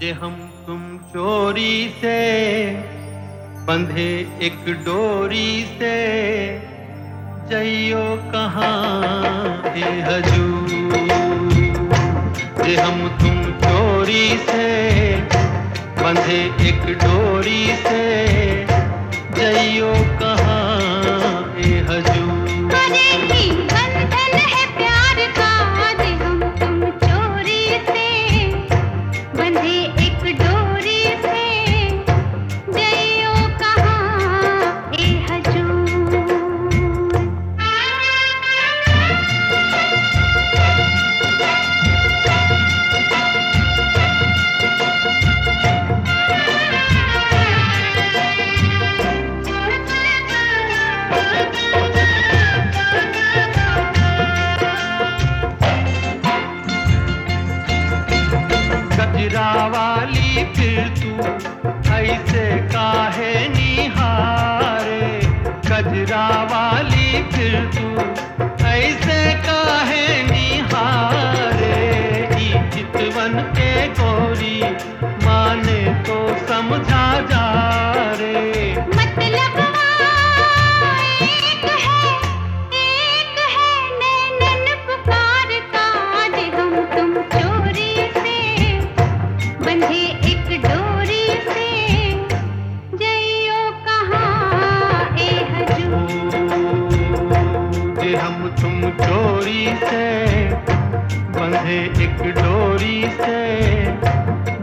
जे हम तुम चोरी से बंधे एक डोरी से। जइयो कहाँ हे हजूर? जे हम तुम चोरी से बंधे एक डोरी से वाली फिर तू ऐसे काहे निहारे? कजरा वाली फिर तू ऐसे काहे निहारे? चितवन के चोरी से बंधे एक डोरी से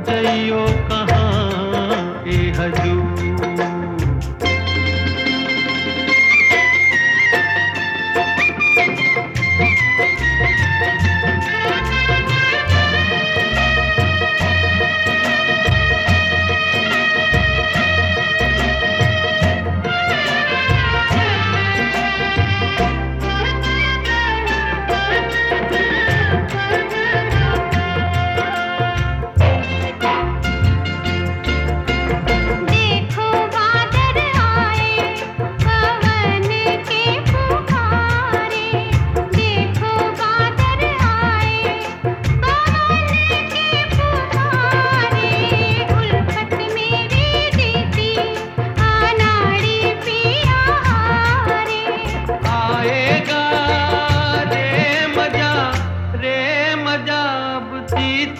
जइयो कहाँ ए हजूर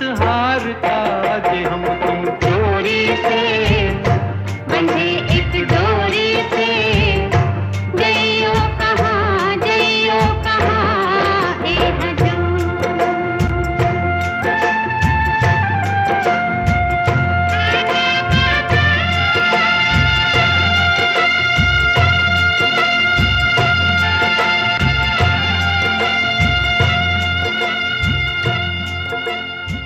हारता